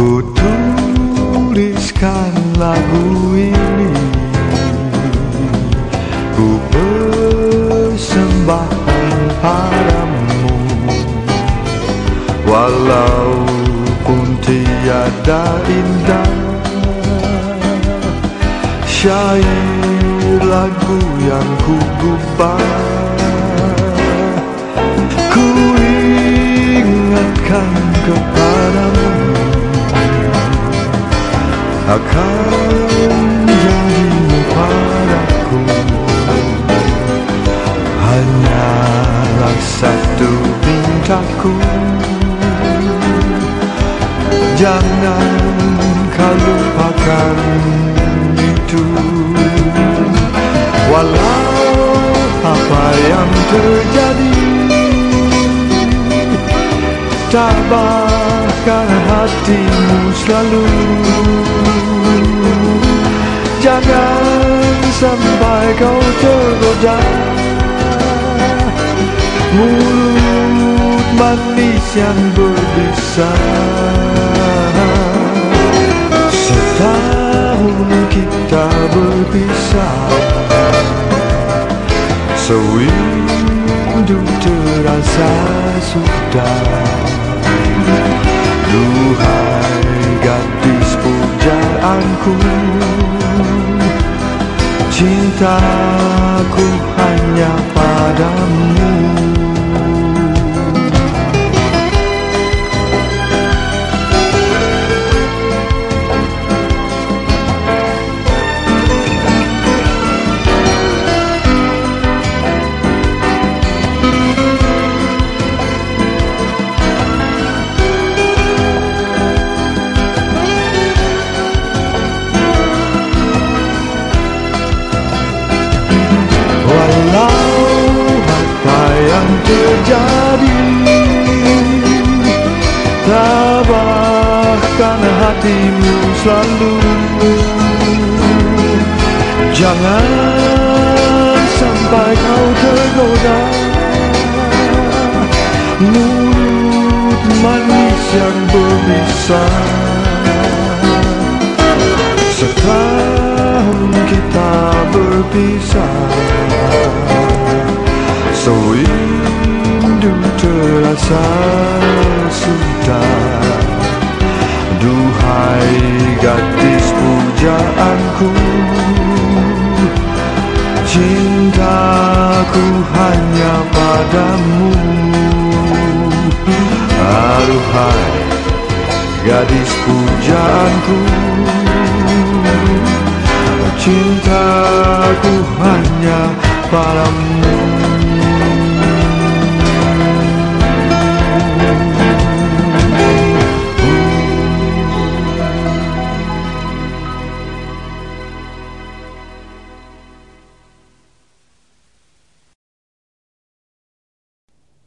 Ku tuliskan lagu ini. Ku persembahkan padamu. Walaupun tiada indah Syair lagu yang ku gubah Ku ingatkan kepadamu Akan janjimu padaku Hanyalah satu mintaku Jangan kau lupakan itu Walau apa yang terjadi Tabahkan hatimu selalu Jangan sampai kau tergoda Mulut manis yang berbisa Setahun kita berpisah Sewindu terasa sudah Duhai gadis pujaanku. Cintaku hanya padamu terjadi. Tabahkan hatimu selalu. Jangan sampai kau tergoda. Mulut manis yang berbisa Setahun kita berpisah. So sudah Duhai gadis pujaanku Cintaku hanya padamu. Aduhai gadis pujaanku Cintaku hanya padamu